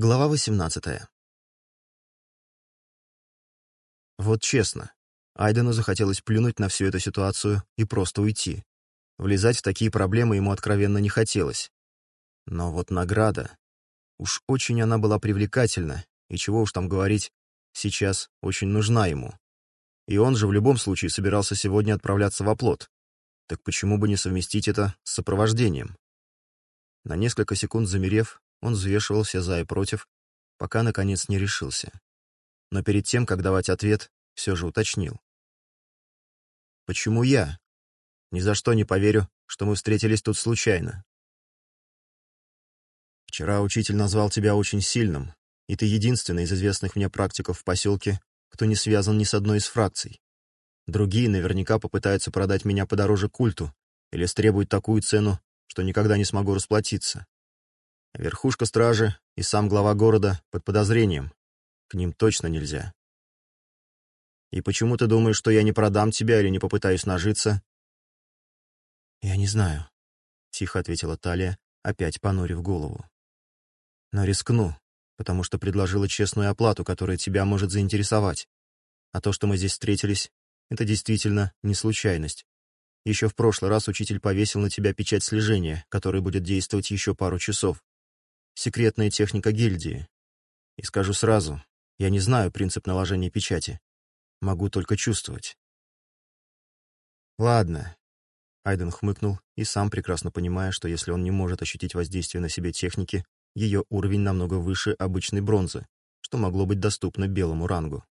Глава 18. Вот честно, Айдену захотелось плюнуть на всю эту ситуацию и просто уйти. Влезать в такие проблемы ему откровенно не хотелось. Но вот награда. Уж очень она была привлекательна, и чего уж там говорить, сейчас очень нужна ему. И он же в любом случае собирался сегодня отправляться в оплот. Так почему бы не совместить это с сопровождением? На несколько секунд замерев, он взвешивался «за» и «против», пока, наконец, не решился. Но перед тем, как давать ответ, все же уточнил. «Почему я? Ни за что не поверю, что мы встретились тут случайно». «Вчера учитель назвал тебя очень сильным, и ты единственный из известных мне практиков в поселке, кто не связан ни с одной из фракций. Другие наверняка попытаются продать меня подороже культу или стребуют такую цену, что никогда не смогу расплатиться. Верхушка стражи и сам глава города под подозрением. К ним точно нельзя. И почему ты думаешь, что я не продам тебя или не попытаюсь нажиться? Я не знаю, тихо ответила Талия, опять понурив голову. Но рискну, потому что предложила честную оплату, которая тебя может заинтересовать. А то, что мы здесь встретились, это действительно не случайность. Еще в прошлый раз учитель повесил на тебя печать слежения, которая будет действовать еще пару часов секретная техника гильдии. И скажу сразу, я не знаю принцип наложения печати. Могу только чувствовать. Ладно. Айден хмыкнул и сам прекрасно понимая, что если он не может ощутить воздействие на себе техники, ее уровень намного выше обычной бронзы, что могло быть доступно белому рангу.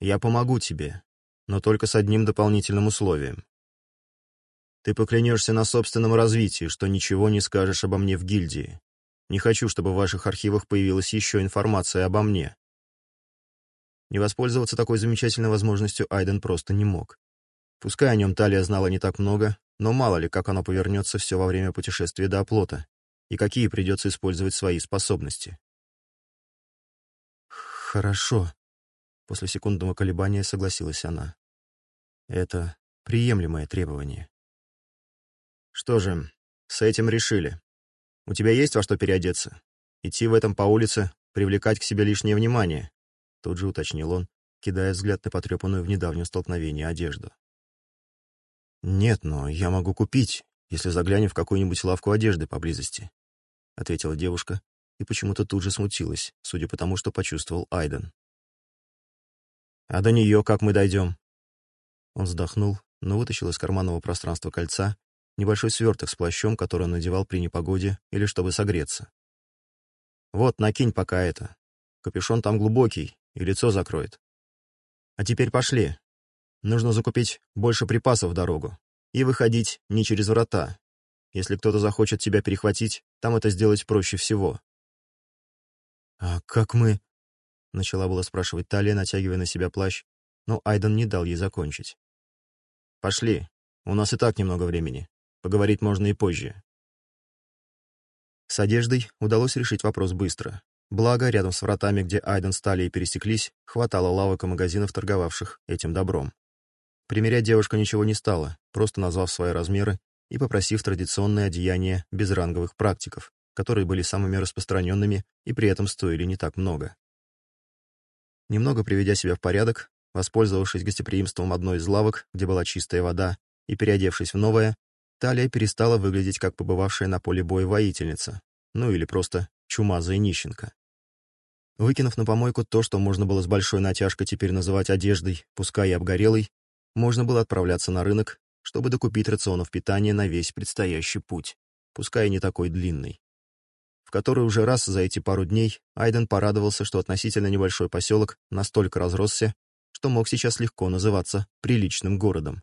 «Я помогу тебе, но только с одним дополнительным условием. Ты поклянешься на собственном развитии, что ничего не скажешь обо мне в гильдии, не хочу, чтобы в ваших архивах появилась еще информация обо мне». Не воспользоваться такой замечательной возможностью Айден просто не мог. Пускай о нем Талия знала не так много, но мало ли, как оно повернется все во время путешествия до оплота, и какие придется использовать свои способности. «Хорошо», — после секундного колебания согласилась она. «Это приемлемое требование». «Что же, с этим решили», у тебя есть во что переодеться? Идти в этом по улице, привлекать к себе лишнее внимание?» Тут же уточнил он, кидая взгляд на потрепанную в недавнем столкновении одежду. «Нет, но я могу купить, если заглянем в какую-нибудь лавку одежды поблизости», — ответила девушка и почему-то тут же смутилась, судя по тому, что почувствовал Айден. «А до нее как мы дойдем?» Он вздохнул, но вытащил из карманного пространства кольца небольшой сверток с плащом, который он надевал при непогоде или чтобы согреться. «Вот, накинь пока это. Капюшон там глубокий и лицо закроет. А теперь пошли. Нужно закупить больше припасов в дорогу и выходить не через врата. Если кто-то захочет тебя перехватить, там это сделать проще всего». «А как мы...» — начала было спрашивать Талия, натягивая на себя плащ, но Айден не дал ей закончить. «Пошли, у нас и так немного времени. Поговорить можно и позже. С одеждой удалось решить вопрос быстро. Благо, рядом с вратами, где Айден стали и пересеклись, хватало лавок и магазинов, торговавших этим добром. Примерять девушка ничего не стала, просто назвав свои размеры и попросив традиционное одеяние безранговых практиков, которые были самыми распространенными и при этом стоили не так много. Немного приведя себя в порядок, воспользовавшись гостеприимством одной из лавок, где была чистая вода, и переодевшись в новое, Талия перестала выглядеть как побывавшая на поле боя воительница, ну или просто чумазая нищенка. Выкинув на помойку то, что можно было с большой натяжкой теперь называть одеждой, пускай и обгорелой, можно было отправляться на рынок, чтобы докупить рационов питания на весь предстоящий путь, пускай и не такой длинный. В который уже раз за эти пару дней Айден порадовался, что относительно небольшой поселок настолько разросся, что мог сейчас легко называться приличным городом.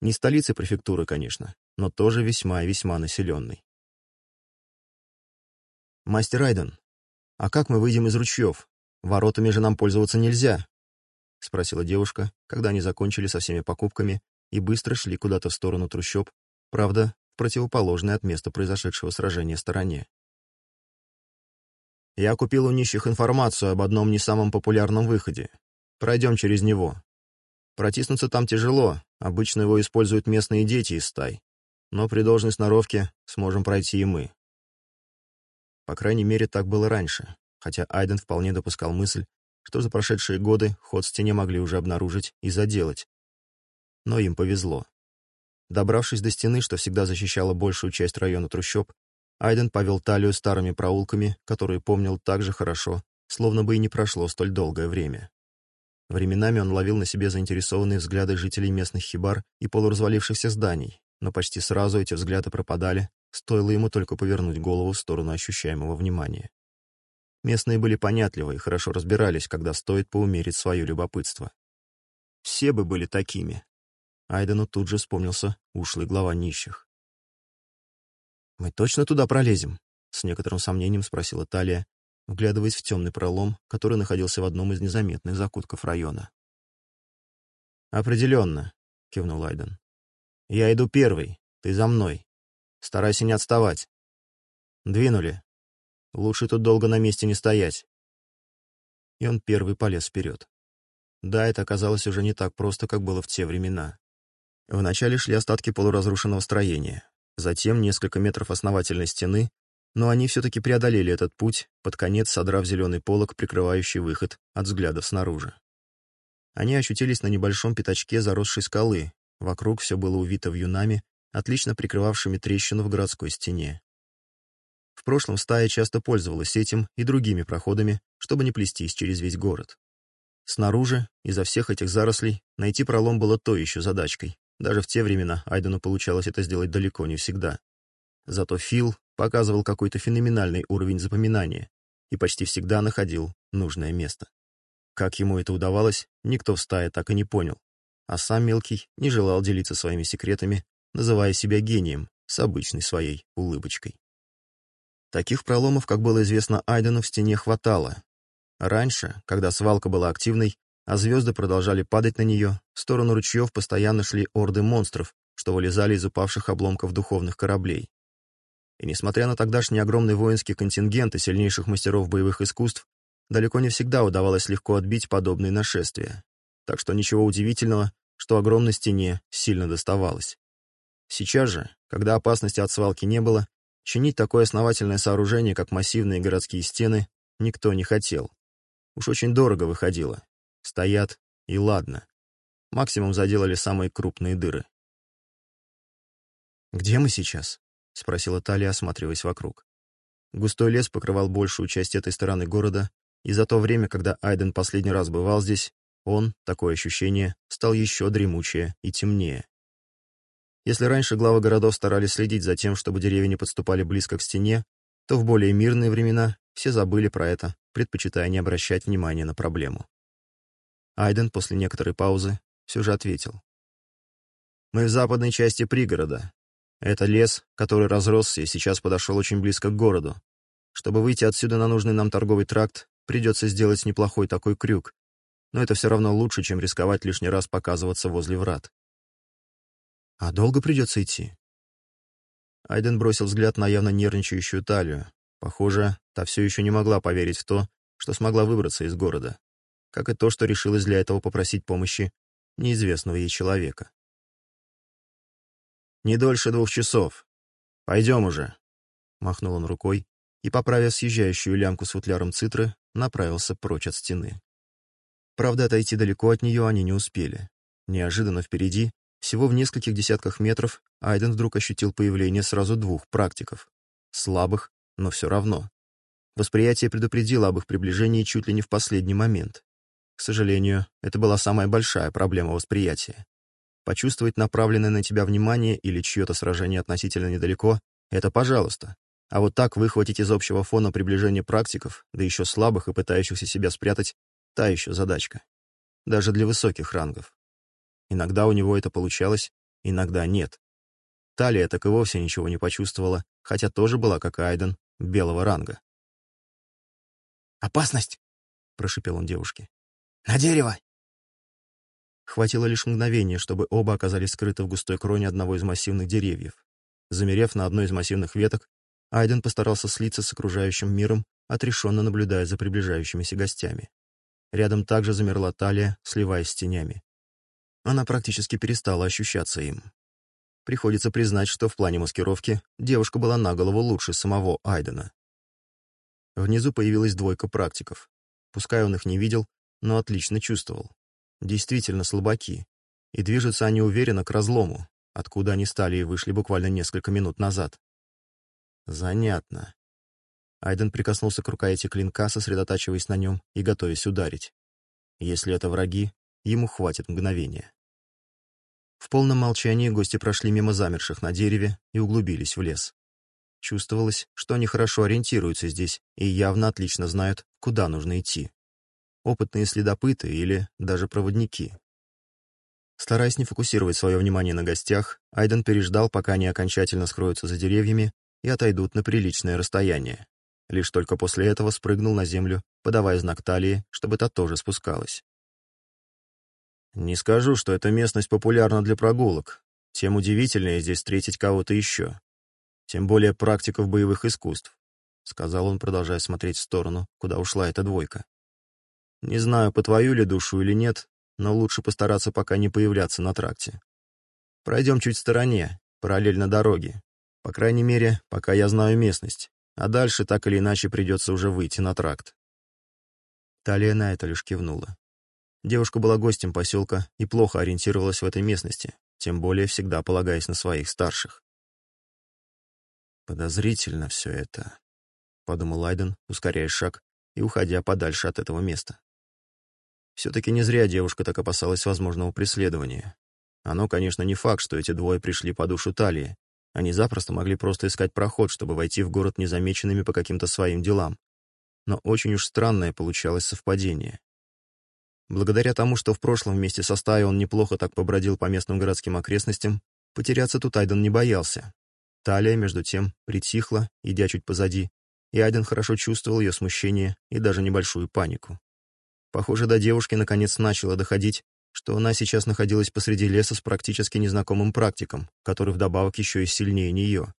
Не столицей префектуры, конечно, но тоже весьма и весьма населенный. «Мастер Айден, а как мы выйдем из ручьев? Воротами же нам пользоваться нельзя!» — спросила девушка, когда они закончили со всеми покупками и быстро шли куда-то в сторону трущоб, правда, в противоположной от места произошедшего сражения стороне. «Я купил у нищих информацию об одном не самом популярном выходе. Пройдем через него. Протиснуться там тяжело, обычно его используют местные дети из стай но при должной сноровке сможем пройти и мы. По крайней мере, так было раньше, хотя Айден вполне допускал мысль, что за прошедшие годы ход в стене могли уже обнаружить и заделать. Но им повезло. Добравшись до стены, что всегда защищала большую часть района трущоб, Айден повел талию старыми проулками, которые помнил так же хорошо, словно бы и не прошло столь долгое время. Временами он ловил на себе заинтересованные взгляды жителей местных хибар и полуразвалившихся зданий, но почти сразу эти взгляды пропадали, стоило ему только повернуть голову в сторону ощущаемого внимания. Местные были понятливы и хорошо разбирались, когда стоит поумерить свое любопытство. Все бы были такими. Айдену тут же вспомнился ушлый глава нищих. «Мы точно туда пролезем?» — с некоторым сомнением спросила Талия, вглядываясь в темный пролом, который находился в одном из незаметных закутков района. «Определенно», — кивнул Айден. Я иду первый, ты за мной. Старайся не отставать. Двинули. Лучше тут долго на месте не стоять. И он первый полез вперед. Да, это оказалось уже не так просто, как было в те времена. Вначале шли остатки полуразрушенного строения, затем несколько метров основательной стены, но они все-таки преодолели этот путь, под конец содрав зеленый полог, прикрывающий выход от взглядов снаружи. Они ощутились на небольшом пятачке заросшей скалы, Вокруг все было увито вьюнами, отлично прикрывавшими трещину в городской стене. В прошлом стая часто пользовалась этим и другими проходами, чтобы не плестись через весь город. Снаружи, изо всех этих зарослей, найти пролом было то еще задачкой. Даже в те времена Айдену получалось это сделать далеко не всегда. Зато Фил показывал какой-то феноменальный уровень запоминания и почти всегда находил нужное место. Как ему это удавалось, никто в стае так и не понял а сам мелкий не желал делиться своими секретами, называя себя гением с обычной своей улыбочкой. Таких проломов, как было известно Айдену, в стене хватало. Раньше, когда свалка была активной, а звезды продолжали падать на нее, в сторону ручьев постоянно шли орды монстров, что вылезали из упавших обломков духовных кораблей. И несмотря на тогдашний огромный воинский контингент и сильнейших мастеров боевых искусств, далеко не всегда удавалось легко отбить подобные нашествия так что ничего удивительного, что огромной стене сильно доставалось. Сейчас же, когда опасности от свалки не было, чинить такое основательное сооружение, как массивные городские стены, никто не хотел. Уж очень дорого выходило. Стоят, и ладно. Максимум заделали самые крупные дыры. «Где мы сейчас?» — спросила Талия, осматриваясь вокруг. Густой лес покрывал большую часть этой стороны города, и за то время, когда Айден последний раз бывал здесь, он, такое ощущение, стал еще дремучее и темнее. Если раньше главы городов старались следить за тем, чтобы деревья не подступали близко к стене, то в более мирные времена все забыли про это, предпочитая не обращать внимания на проблему. Айден после некоторой паузы все же ответил. «Мы в западной части пригорода. Это лес, который разросся и сейчас подошел очень близко к городу. Чтобы выйти отсюда на нужный нам торговый тракт, придется сделать неплохой такой крюк, но это все равно лучше, чем рисковать лишний раз показываться возле врат. «А долго придется идти?» Айден бросил взгляд на явно нервничающую талию. Похоже, та все еще не могла поверить в то, что смогла выбраться из города, как и то, что решилась для этого попросить помощи неизвестного ей человека. «Не дольше двух часов. Пойдем уже», — махнул он рукой и, поправив съезжающую лямку с футляром цитры, направился прочь от стены. Правда, отойти далеко от нее они не успели. Неожиданно впереди, всего в нескольких десятках метров, Айден вдруг ощутил появление сразу двух практиков. Слабых, но все равно. Восприятие предупредило об их приближении чуть ли не в последний момент. К сожалению, это была самая большая проблема восприятия. Почувствовать направленное на тебя внимание или чье-то сражение относительно недалеко — это пожалуйста. А вот так выхватить из общего фона приближение практиков, да еще слабых и пытающихся себя спрятать, Та еще задачка. Даже для высоких рангов. Иногда у него это получалось, иногда нет. Талия так и вовсе ничего не почувствовала, хотя тоже была, как Айден, белого ранга. «Опасность!» — прошипел он девушке. «На дерево!» Хватило лишь мгновения, чтобы оба оказались скрыты в густой кроне одного из массивных деревьев. Замерев на одной из массивных веток, Айден постарался слиться с окружающим миром, отрешенно наблюдая за приближающимися гостями. Рядом также замерла талия, сливаясь с тенями. Она практически перестала ощущаться им. Приходится признать, что в плане маскировки девушка была на голову лучше самого Айдена. Внизу появилась двойка практиков. Пускай он их не видел, но отлично чувствовал. Действительно слабаки. И движутся они уверенно к разлому, откуда они стали и вышли буквально несколько минут назад. Занятно. Айден прикоснулся к рукояти клинка, сосредотачиваясь на нем и готовясь ударить. Если это враги, ему хватит мгновения. В полном молчании гости прошли мимо замерших на дереве и углубились в лес. Чувствовалось, что они хорошо ориентируются здесь и явно отлично знают, куда нужно идти. Опытные следопыты или даже проводники. Стараясь не фокусировать свое внимание на гостях, Айден переждал, пока они окончательно скроются за деревьями и отойдут на приличное расстояние. Лишь только после этого спрыгнул на землю, подавая знак талии, чтобы та тоже спускалась. Не скажу, что эта местность популярна для прогулок. Тем удивительнее здесь встретить кого-то еще. Тем более практиков боевых искусств, — сказал он, продолжая смотреть в сторону, куда ушла эта двойка. Не знаю, по твою ли душу или нет, но лучше постараться пока не появляться на тракте. Пройдем чуть в стороне, параллельно дороге. По крайней мере, пока я знаю местность а дальше так или иначе придется уже выйти на тракт. Талия на это лишь кивнула. Девушка была гостем поселка и плохо ориентировалась в этой местности, тем более всегда полагаясь на своих старших. «Подозрительно все это», — подумал Айден, ускоряя шаг и уходя подальше от этого места. Все-таки не зря девушка так опасалась возможного преследования. Оно, конечно, не факт, что эти двое пришли по душу Талии, они запросто могли просто искать проход, чтобы войти в город незамеченными по каким-то своим делам. Но очень уж странное получалось совпадение. Благодаря тому, что в прошлом вместе со стаей он неплохо так побродил по местным городским окрестностям, потеряться тут Айден не боялся. Талия, между тем, притихла, идя чуть позади, и Айден хорошо чувствовал ее смущение и даже небольшую панику. Похоже, до девушки наконец начало доходить, что она сейчас находилась посреди леса с практически незнакомым практиком, который вдобавок еще и сильнее нее.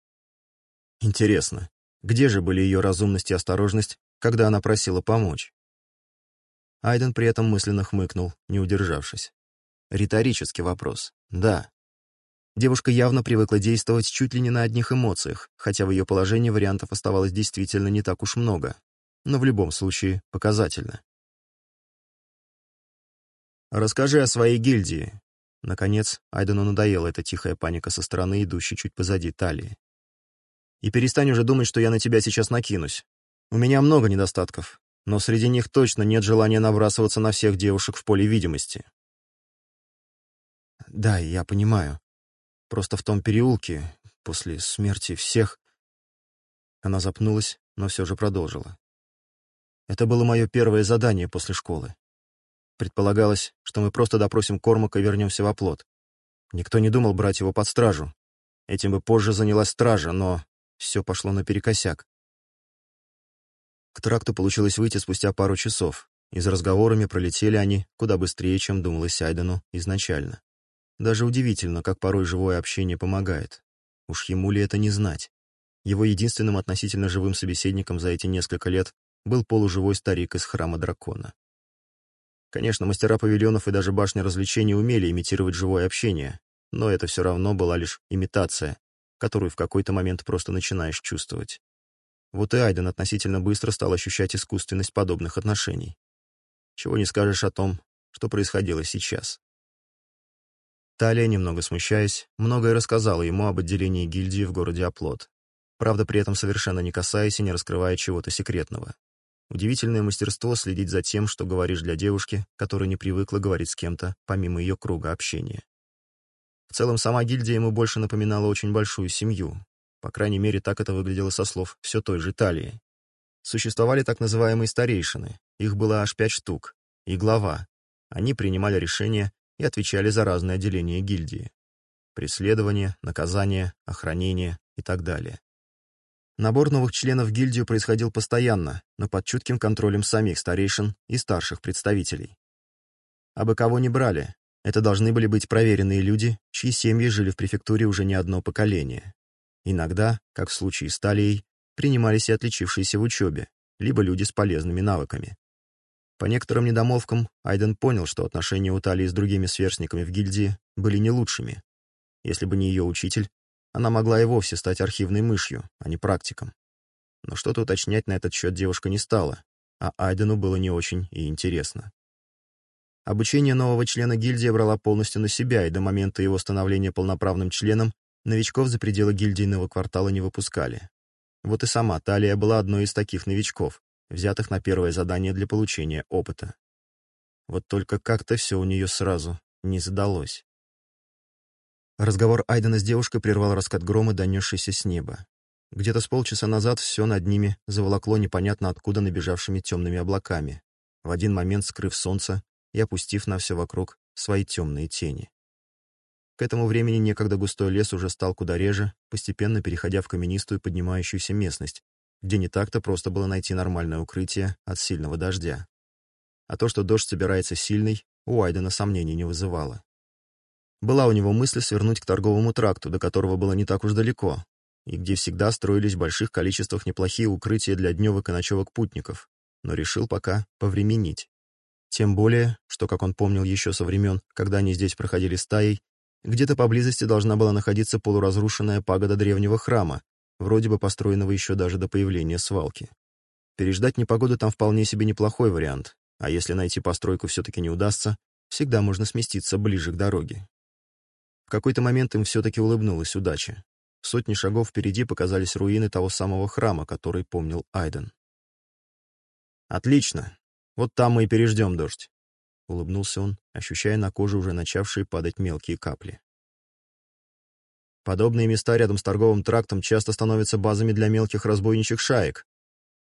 Интересно, где же были ее разумность и осторожность, когда она просила помочь? Айден при этом мысленно хмыкнул, не удержавшись. Риторический вопрос. Да. Девушка явно привыкла действовать чуть ли не на одних эмоциях, хотя в ее положении вариантов оставалось действительно не так уж много, но в любом случае показательно. Расскажи о своей гильдии». Наконец, Айдену надоела эта тихая паника со стороны, идущей чуть позади талии. «И перестань уже думать, что я на тебя сейчас накинусь. У меня много недостатков, но среди них точно нет желания набрасываться на всех девушек в поле видимости». «Да, я понимаю. Просто в том переулке, после смерти всех...» Она запнулась, но все же продолжила. «Это было мое первое задание после школы. Предполагалось, что мы просто допросим Кормака и вернемся во плот. Никто не думал брать его под стражу. Этим бы позже занялась стража, но все пошло наперекосяк. К тракту получилось выйти спустя пару часов, и за разговорами пролетели они куда быстрее, чем думалось Айдену изначально. Даже удивительно, как порой живое общение помогает. Уж ему ли это не знать? Его единственным относительно живым собеседником за эти несколько лет был полуживой старик из храма дракона. Конечно, мастера павильонов и даже башни развлечений умели имитировать живое общение, но это все равно была лишь имитация, которую в какой-то момент просто начинаешь чувствовать. Вот и Айден относительно быстро стал ощущать искусственность подобных отношений. Чего не скажешь о том, что происходило сейчас. Талия, немного смущаясь, многое рассказала ему об отделении гильдии в городе Оплот, правда, при этом совершенно не касаясь и не раскрывая чего-то секретного. Удивительное мастерство следить за тем, что говоришь для девушки, которая не привыкла говорить с кем-то, помимо ее круга общения. В целом, сама гильдия ему больше напоминала очень большую семью. По крайней мере, так это выглядело со слов все той же Талии. Существовали так называемые старейшины, их было аж пять штук, и глава. Они принимали решения и отвечали за разные отделения гильдии. Преследование, наказание, охранение и так далее. Набор новых членов в гильдию происходил постоянно, но под чутким контролем самих старейшин и старших представителей. А бы кого не брали, это должны были быть проверенные люди, чьи семьи жили в префектуре уже не одно поколение. Иногда, как в случае с Талией, принимались и отличившиеся в учебе, либо люди с полезными навыками. По некоторым недомолвкам Айден понял, что отношения у Талии с другими сверстниками в гильдии были не лучшими. Если бы не ее учитель, она могла и вовсе стать архивной мышью, а не практиком. Но что-то уточнять на этот счет девушка не стала, а Айдену было не очень и интересно. Обучение нового члена гильдии брала полностью на себя, и до момента его становления полноправным членом новичков за пределы гильдийного квартала не выпускали. Вот и сама Талия была одной из таких новичков, взятых на первое задание для получения опыта. Вот только как-то все у нее сразу не задалось. Разговор Айдена с девушкой прервал раскат грома, донесшийся с неба. Где-то с полчаса назад все над ними заволокло непонятно откуда набежавшими темными облаками, в один момент скрыв солнце и опустив на все вокруг свои темные тени. К этому времени некогда густой лес уже стал куда реже, постепенно переходя в каменистую поднимающуюся местность, где не так-то просто было найти нормальное укрытие от сильного дождя. А то, что дождь собирается сильный, у Айдена сомнений не вызывало. Была у него мысль свернуть к торговому тракту, до которого было не так уж далеко, и где всегда строились в больших количествах неплохие укрытия для дневок и ночевок путников, но решил пока повременить. Тем более, что, как он помнил еще со времен, когда они здесь проходили стаей, где-то поблизости должна была находиться полуразрушенная пагода древнего храма, вроде бы построенного еще даже до появления свалки. Переждать непогоду там вполне себе неплохой вариант, а если найти постройку все-таки не удастся, всегда можно сместиться ближе к дороге. В какой-то момент им все-таки улыбнулась удача. Сотни шагов впереди показались руины того самого храма, который помнил Айден. «Отлично! Вот там мы и переждем дождь!» — улыбнулся он, ощущая на коже уже начавшие падать мелкие капли. Подобные места рядом с торговым трактом часто становятся базами для мелких разбойничьих шаек.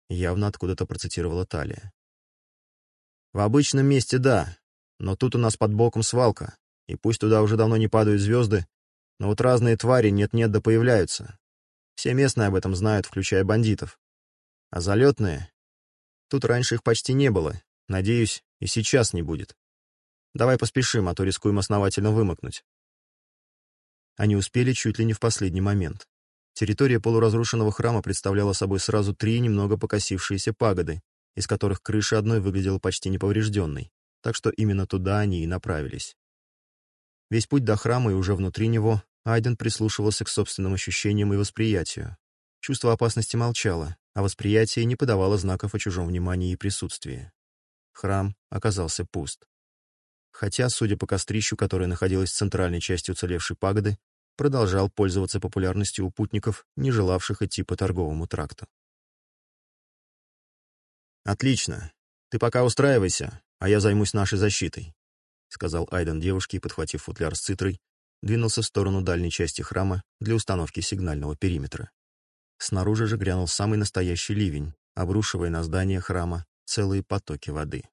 Явно откуда-то процитировала Талия. В обычном месте да, но тут у нас под боком свалка. И пусть туда уже давно не падают звезды, но вот разные твари нет-нет да появляются. Все местные об этом знают, включая бандитов. А залетные? Тут раньше их почти не было. Надеюсь, и сейчас не будет. Давай поспешим, а то рискуем основательно вымокнуть. Они успели чуть ли не в последний момент. Территория полуразрушенного храма представляла собой сразу три немного покосившиеся пагоды, из которых крыша одной выглядела почти неповрежденной, так что именно туда они и направились. Весь путь до храма и уже внутри него Айден прислушивался к собственным ощущениям и восприятию. Чувство опасности молчало, а восприятие не подавало знаков о чужом внимании и присутствии. Храм оказался пуст. Хотя, судя по кострищу, которое находилось в центральной части уцелевшей пагоды, продолжал пользоваться популярностью у путников, не желавших идти по торговому тракту. «Отлично. Ты пока устраивайся, а я займусь нашей защитой», сказал Айден девушке подхватив футляр с цитрой, двинулся в сторону дальней части храма для установки сигнального периметра. Снаружи же грянул самый настоящий ливень, обрушивая на здание храма целые потоки воды.